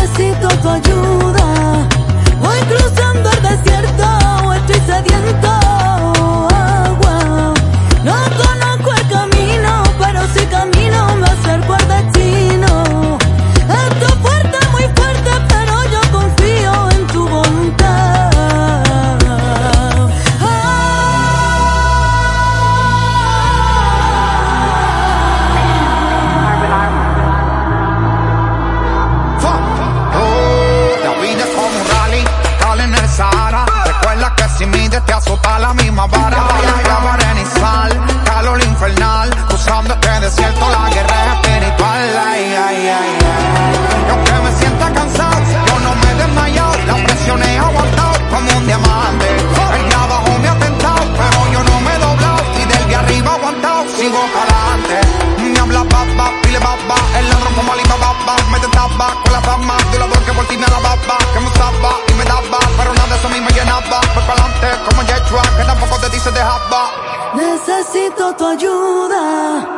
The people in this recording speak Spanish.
necesito tu ayuda. Voy cruzando el desierto. Recuerda que si mide te azota la misma vara. Ya voy a, ya voy a. necesito tu ayuda.